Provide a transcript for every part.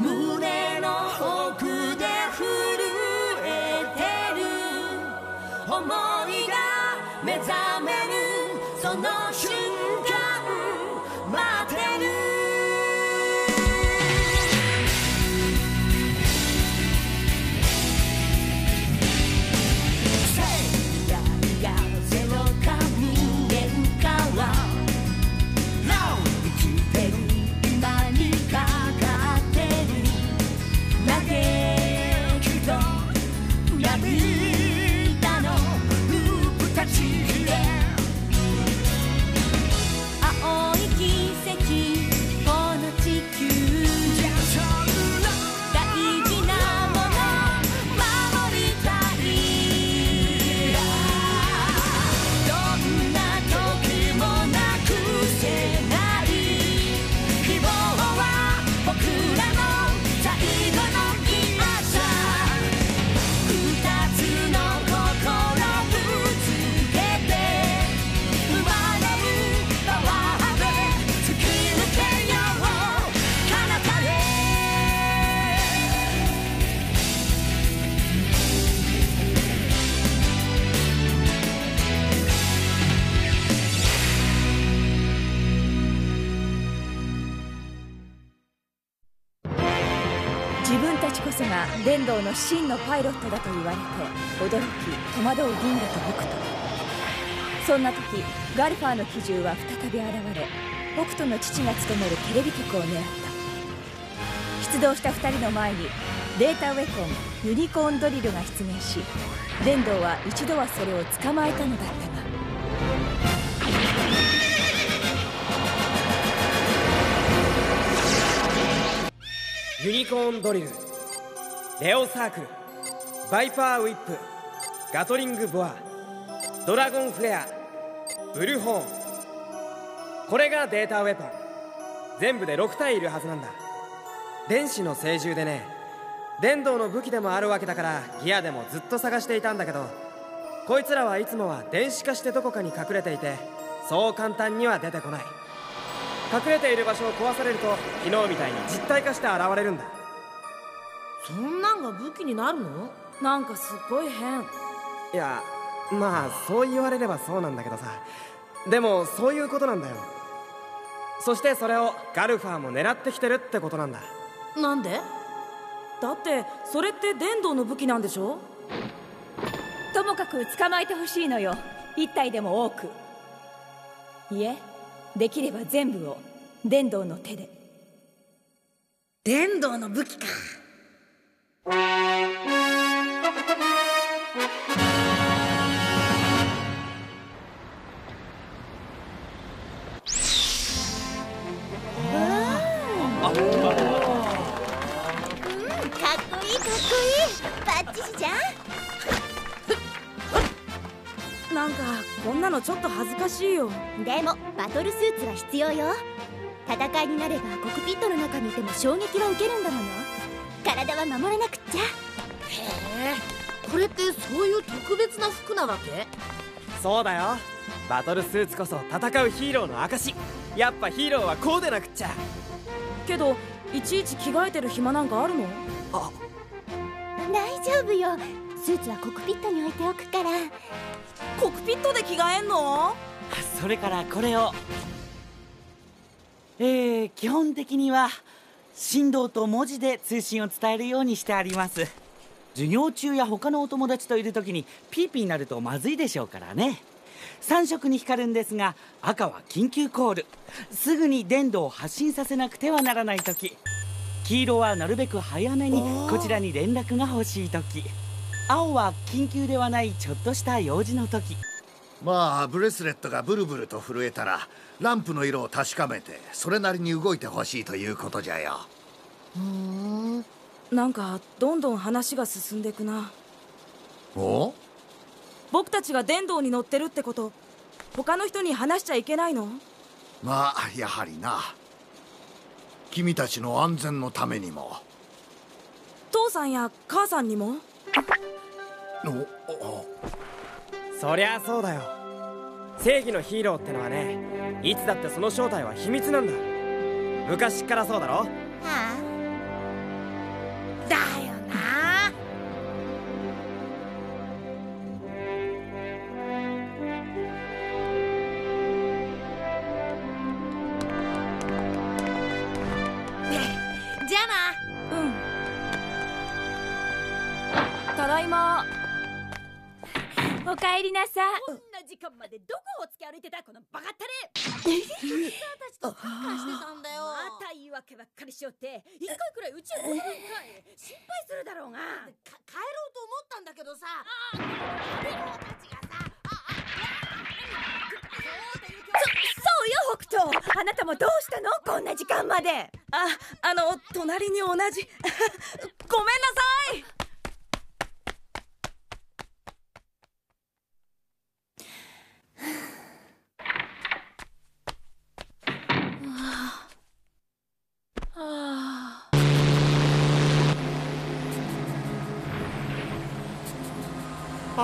胸の自分たちこそが電動の真のパイロットだと言われて驚き戸惑う銀河と北斗。そんな時ガルファーの機銃は再び現れ北斗の父が務めるテレビ局を狙った。出動した2人の前にデータウェポンユニコーンドリルが出現し電動は一度はそれを捕まえたのだったがユニコーンドリルレオサークルバイパーウィップガトリングボアドラゴンフレアブルホーン。これがデータウェポン。全部で6体いるはずなんだ。電子の聖獣でね。電動の武器でもあるわけだからギアでもずっと探していたんだけどこいつらはいつもは電子化してどこかに隠れていてそう簡単には出てこない。隠れている場所を壊されると昨日みたいに実体化して現れるんだ。そんなんが武器になるの？なんかすっごい変。いやまあそう言われればそうなんだけどさ。でもそういうことなんだよ。そしてそれをガルファーも狙ってきてるってことなんだ。なんで？だってそれって電動の武器なんでしょ？ともかく捕まえてほしいのよ。一体でも多く。いえできれば全部を電動の手で。電動の武器か。かっこいいかっこいい。バッチシじゃん。なんかこんなのちょっと恥ずかしいよ。でもバトルスーツは必要よ。戦いになればコクピットの中にいても衝撃は受けるんだもの。体は守らなくっちゃ。へえこれってそういう特別な服なわけ？そうだよ。バトルスーツこそ戦うヒーローの証やっぱヒーローはこうでなくっちゃ。けどいちいち着替えてる暇なんかあるの？大丈夫よ。スーツはコクピットに置いておくから。コクピットで着替えんの？それからこれを。えー、基本的には振動と文字で通信を伝えるようにしてあります。授業中や他のお友達といる時にピーピーになるとまずいでしょうからね。3色に光るんですが赤は緊急コール。すぐに電動を発信させなくてはならない時。黄色はなるべく早めにこちらに連絡が欲しい時。青は緊急ではないちょっとした用事の時まあブレスレットがブルブルと震えたらランプの色を確かめてそれなりに動いてほしいということじゃよ。ふーん。なんかどんどん話が進んでいくな。お？僕たちが電動に乗ってるってこと他の人に話しちゃいけないの？まあやはりな。君たちの安全のためにも。父さんや母さんにも？おおそりゃそうだよ。正義のヒーローってのはねいつだってその正体は秘密なんだ。昔からそうだろ。ああ。だよな。じゃあな。うん。ただいま。おかえりなさこんな時間までどこをつき歩いてたこのバカったれ。たちとサッカーしてたんだよ。また言い訳ばっかりしよって。一回くらい宇宙に行くんかい。心配するだろうが。か帰ろうと思ったんだけどさ。ああたちがさそうよ北斗。あなたもどうしたの？こんな時間まで。ああの隣に同じ。ごめんなさい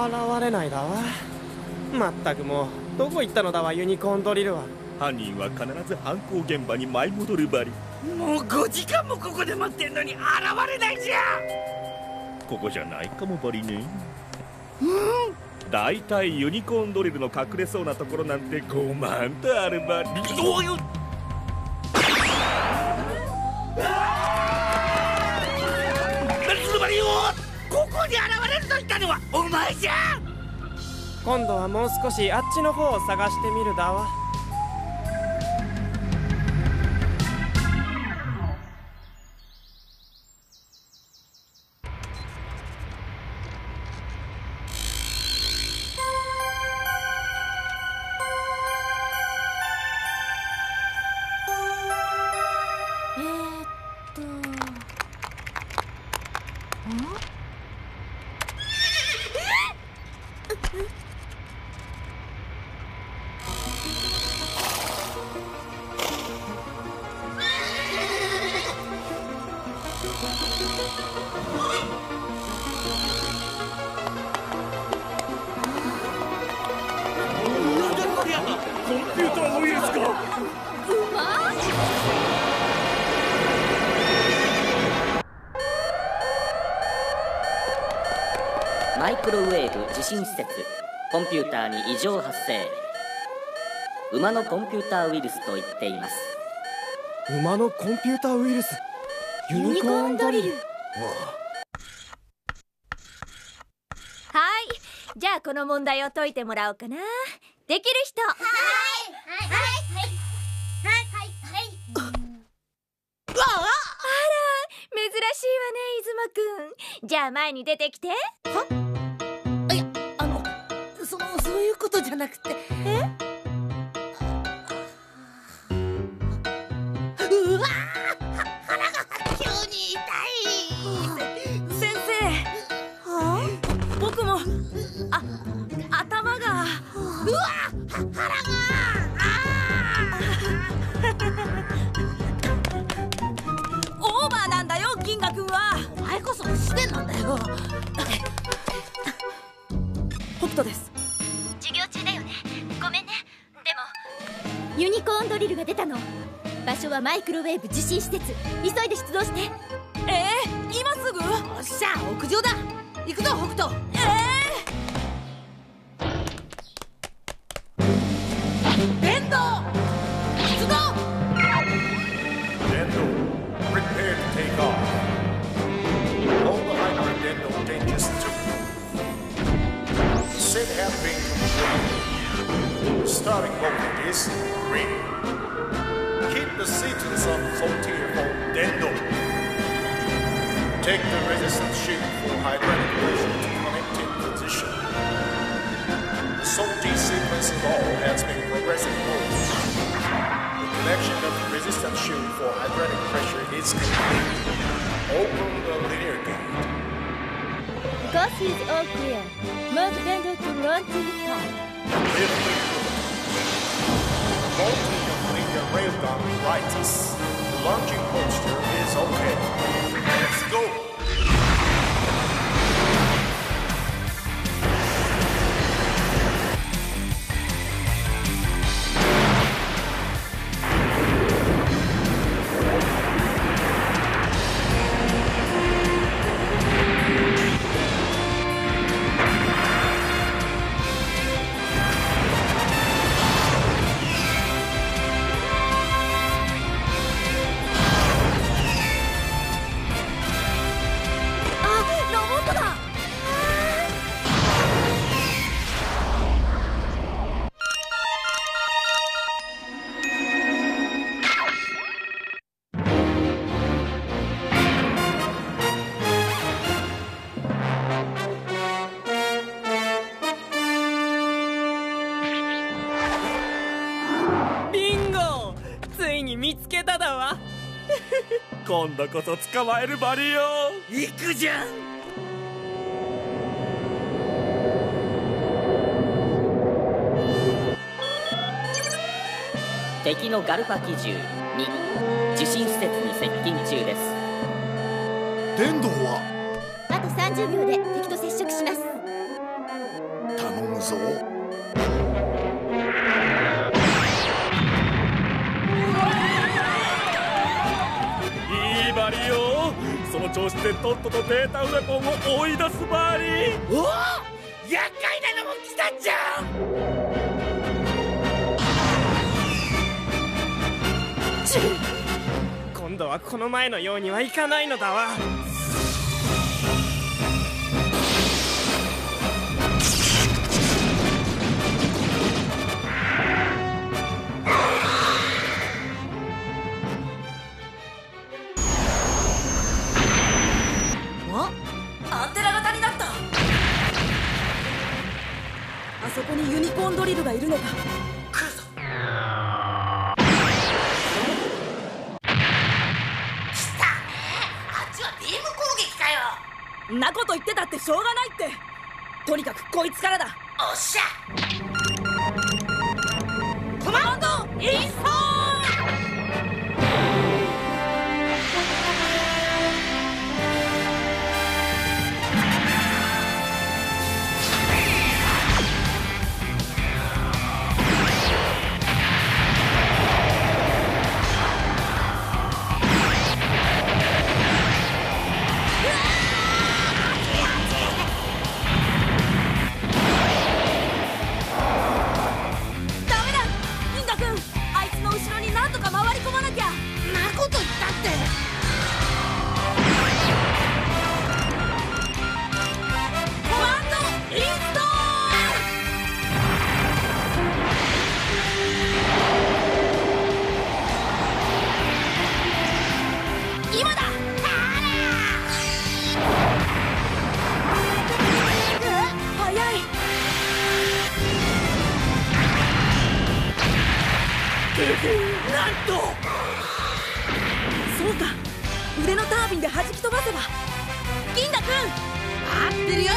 現れないだわ。まったくもうどこ行ったのだわユニコーンドリルは。犯人は必ず犯行現場に舞い戻るばり。もう5時間もここで待ってんのに現れないじゃここじゃないかもばりね。うん。だいたいユニコーンドリルの隠れそうなところなんて5万とあるばり。おい何お前じゃ今度はもう少しあっちの方を探してみるだわ。クロウェーブ受信施設コンピューターに異常発生。馬のコンピューターウイルスと言っています。馬のコンピューターウイルス？ユニコーンドリル。はい。じゃあこの問題を解いてもらおうかな。できる人。珍しい。わね出雲くんじゃあ前に出てきてあじゃなくて。えうわー腹が急に痛い先生僕もあ頭がうわ腹がオーバーなんだよ銀河君は。お前こそ不自然なんだよリルが出たの。場所はマイクロウェーブ受信施設。急いで出動して。えー、今すぐ？よっしゃ屋上だ。行くぞ北斗。電 the linear gate. Gas is all clear Move Dendo to launching pad Lift Bolting of linear railgun rights. The launching posture is okay. Let's go. 今度こそ捕まえるバリよ。行くじゃん。敵のガルファ機銃2受信施設に接近中です。電動は？あと30秒で敵と接触します調子でとっととデータウェポンを追い出すバリおお！厄介なのも来たじゃん！ち今度はこの前のようにはいかないのだわ。そこにユニコーンドリルがいるのか。あっちはビーム攻撃かよ。んなこと言ってたってしょうがないって。とにかくこいつからだ。おっしゃ。コマンドインストダと！そうか。腕のタービンで弾き飛ばせば。銀河君待ってるよ！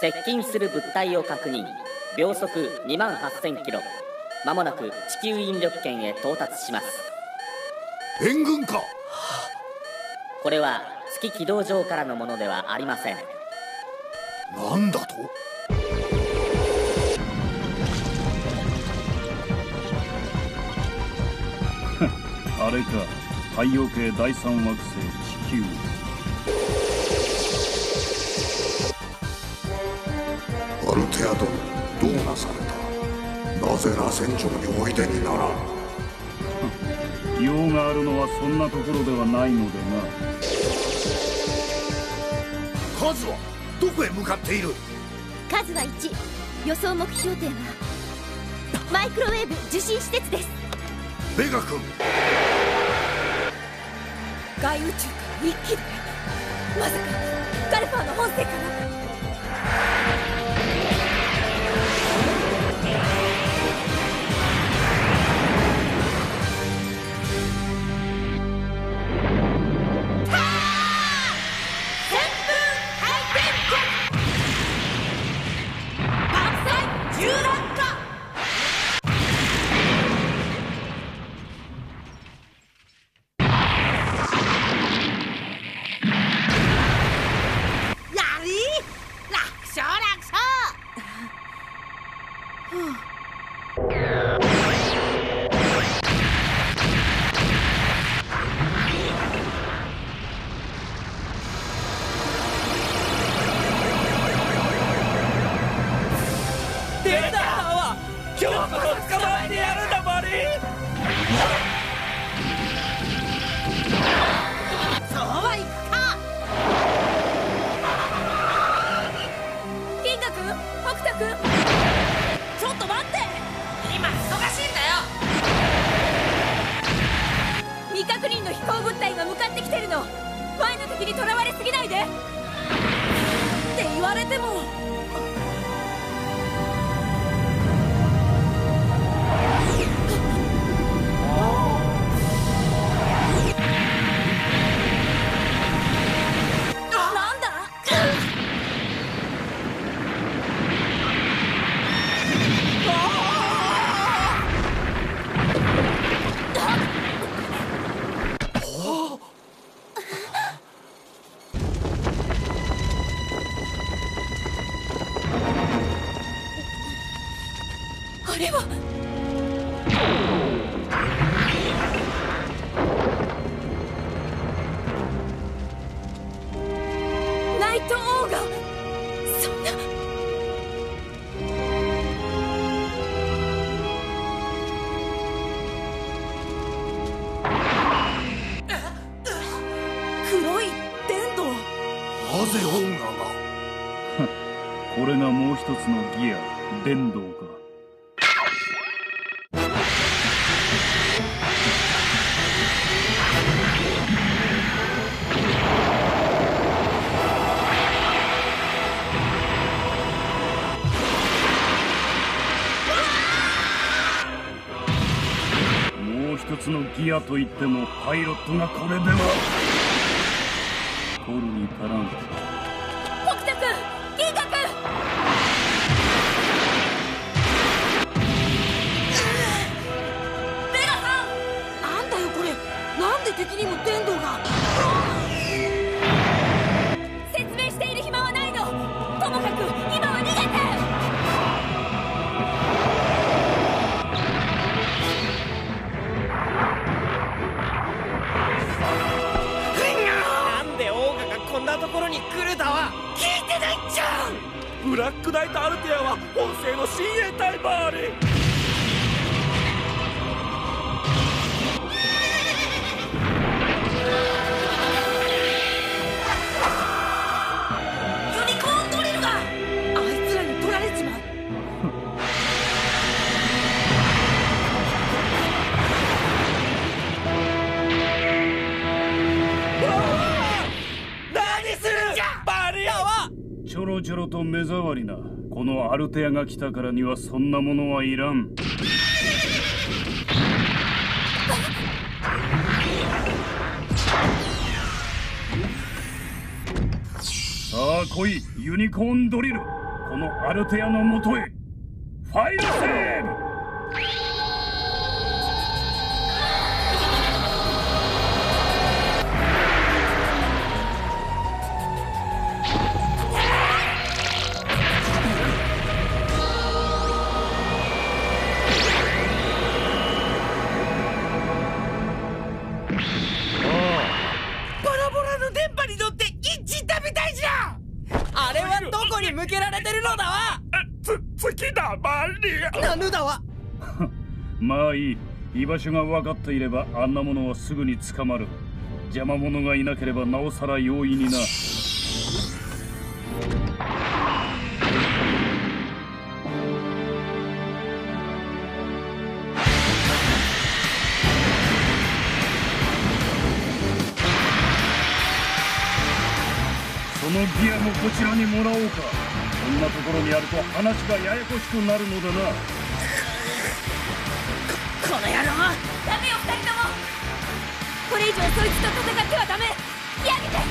接近する物体を確認。秒速2万8000キロまもなく地球引力圏へ到達します。援軍か。これは月軌道上からのものではありません。なんだと？あれか。太陽系第三惑星地球。アルテア殿どうなされぜ螺旋状においでにならん？用があるのはそんなところではないのでな。数はどこへ向かっている？数は1予想目標点は。マイクロウェーブ受信施設です。ベガ君。外宇宙から一気に。まさかガルファーの本性かな今日こそ捕まえてやるんだマリそうはいった金河君北斗君ちょっと待って。今忙しいんだよ。未確認の飛行物体が向かってきてるの。前の敵にとらわれすぎないで。って言われても。これがもう一つのギア電動かもう一つのギアといってもパイロットがこれでは取るに足らんちょろちょろと目障りな。このアルテアが来たからにはそんなものはいらん。さあ来いユニコーンドリル。このアルテアのもとへ。ファイルセーブ。こに向けられてるのだわ！つ月だバリアなぬだわ！まあいい。居場所が分かっていればあんなものはすぐに捕まる。邪魔者がいなければなおさら容易になのギアもこちらにもらおうか。こんなところにあると話がややこしくなるのだな。この野郎！ダメよ二人とも！これ以上そいつと戦ってはダメ！引き上げて！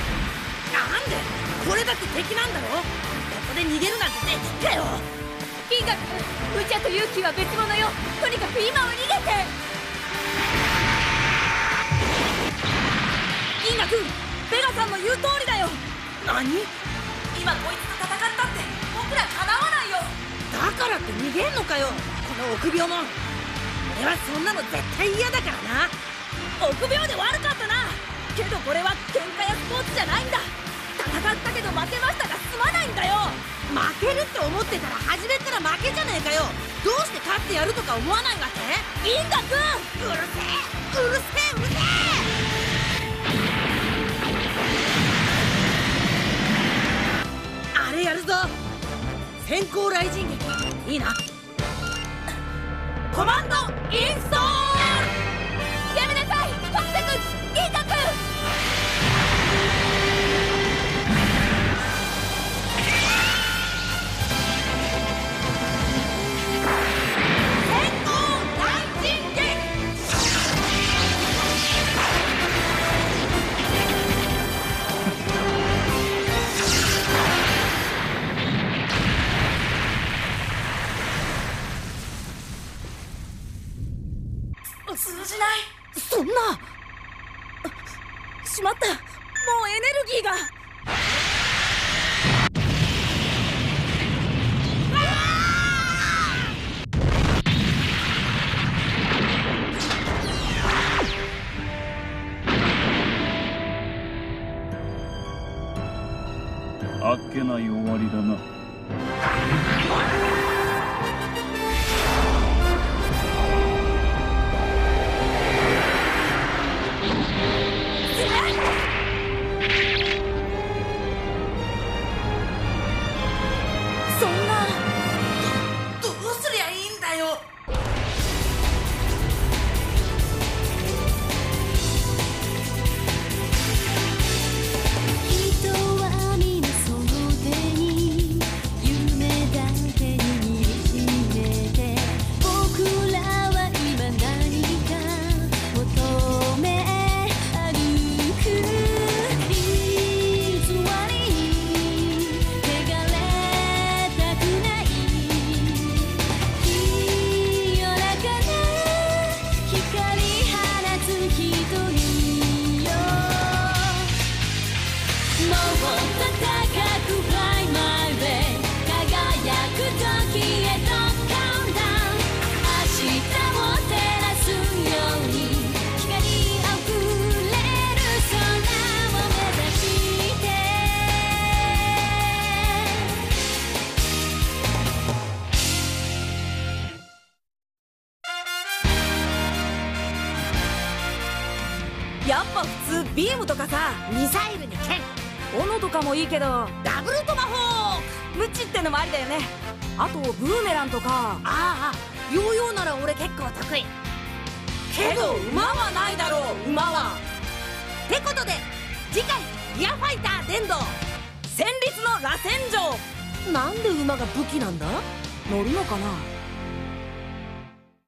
なんで？これだって敵なんだろ？ここで逃げるなんてできっかよ！銀河君無茶と勇気は別物よ！とにかく今は逃げて！銀河君ベガさんの言う通りだよ！何？今こいつと戦ったって僕らかなわないよ。だからって逃げんのかよ。この臆病者。俺はそんなの絶対嫌だからな。臆病で悪かったな。けどこれは喧嘩やスポーツじゃないんだ。戦ったけど負けましたが済まないんだよ。負けるって思ってたら初めから負けじゃねえかよ。どうして勝ってやるとか思わないわけ？銀河君！うるせえ！うるせえ！うるせえ健康雷神劇。いいな。コマンドインスしまった。もうエネルギーが。あっけない終わりだな。ミサイルに剣。斧とかもいいけどダブルトマホーク。ムチってのもありだよね。あとブーメランとか。ああヨーヨーなら俺結構得意。けど馬はないだろう馬は。ってことで次回「リアファイター電動戦慄の螺旋状」なんで馬が武器なんだ？乗るのかな？